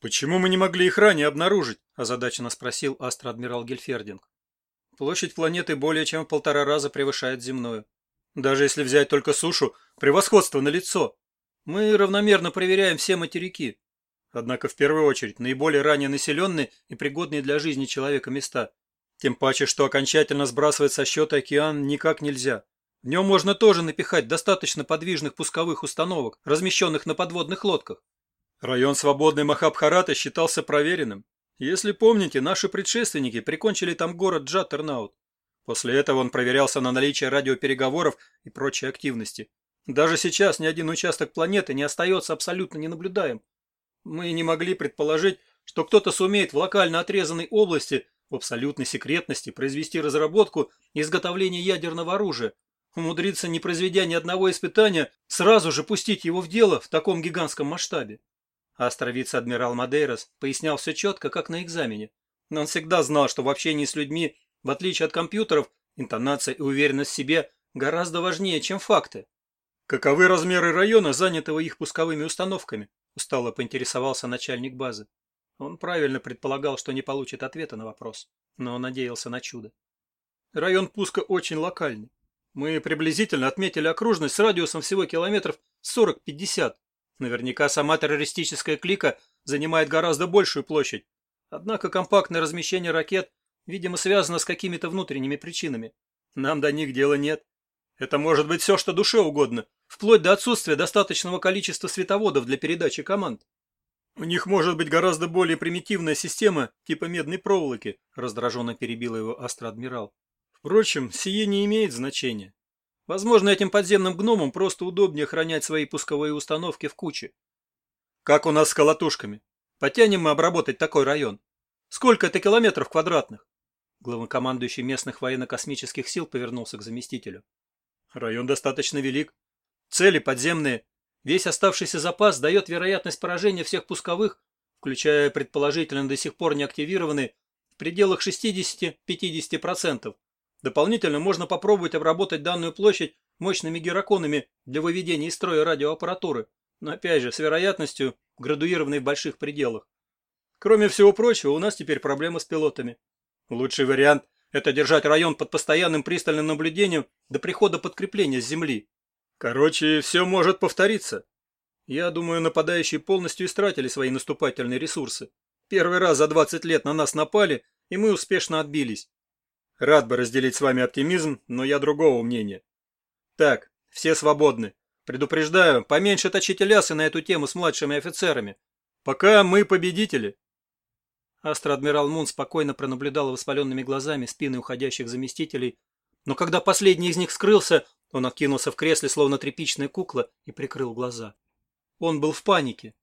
«Почему мы не могли их ранее обнаружить?» – озадаченно спросил астроадмирал Гельфердинг. «Площадь планеты более чем в полтора раза превышает земную. Даже если взять только сушу, превосходство на лицо. Мы равномерно проверяем все материки. Однако в первую очередь наиболее ранее населенные и пригодные для жизни человека места. Тем паче, что окончательно сбрасывать со счета океан никак нельзя. В нем можно тоже напихать достаточно подвижных пусковых установок, размещенных на подводных лодках. Район свободной Махабхарата считался проверенным. Если помните, наши предшественники прикончили там город Джаттернаут. После этого он проверялся на наличие радиопереговоров и прочей активности. Даже сейчас ни один участок планеты не остается абсолютно ненаблюдаем. Мы не могли предположить, что кто-то сумеет в локально отрезанной области в абсолютной секретности произвести разработку и изготовление ядерного оружия, умудриться, не произведя ни одного испытания, сразу же пустить его в дело в таком гигантском масштабе. Астровиц-адмирал Мадейрос пояснял все четко, как на экзамене. Но он всегда знал, что в общении с людьми, в отличие от компьютеров, интонация и уверенность в себе гораздо важнее, чем факты. «Каковы размеры района, занятого их пусковыми установками?» – устало поинтересовался начальник базы. Он правильно предполагал, что не получит ответа на вопрос, но надеялся на чудо. Район пуска очень локальный. Мы приблизительно отметили окружность с радиусом всего километров 40-50. Наверняка сама террористическая клика занимает гораздо большую площадь. Однако компактное размещение ракет, видимо, связано с какими-то внутренними причинами. Нам до них дела нет. Это может быть все, что душе угодно, вплоть до отсутствия достаточного количества световодов для передачи команд. У них может быть гораздо более примитивная система типа медной проволоки, раздраженно перебил его астроадмирал. Впрочем, сие не имеет значения. Возможно, этим подземным гномам просто удобнее хранять свои пусковые установки в куче. Как у нас с колотушками? Потянем мы обработать такой район? Сколько это километров квадратных? Главнокомандующий местных военно-космических сил повернулся к заместителю. Район достаточно велик. Цели подземные. Весь оставшийся запас дает вероятность поражения всех пусковых, включая предположительно до сих пор не активированные, в пределах 60-50%. Дополнительно можно попробовать обработать данную площадь мощными гераконами для выведения из строя радиоаппаратуры, но опять же с вероятностью, градуированной в больших пределах. Кроме всего прочего, у нас теперь проблема с пилотами. Лучший вариант – это держать район под постоянным пристальным наблюдением до прихода подкрепления с земли. Короче, все может повториться. Я думаю, нападающие полностью истратили свои наступательные ресурсы. Первый раз за 20 лет на нас напали, и мы успешно отбились. Рад бы разделить с вами оптимизм, но я другого мнения. Так, все свободны. Предупреждаю, поменьше точите лясы на эту тему с младшими офицерами. Пока мы победители. Астро-адмирал Мун спокойно пронаблюдал воспаленными глазами спины уходящих заместителей, но когда последний из них скрылся, он откинулся в кресле, словно тряпичная кукла, и прикрыл глаза. Он был в панике.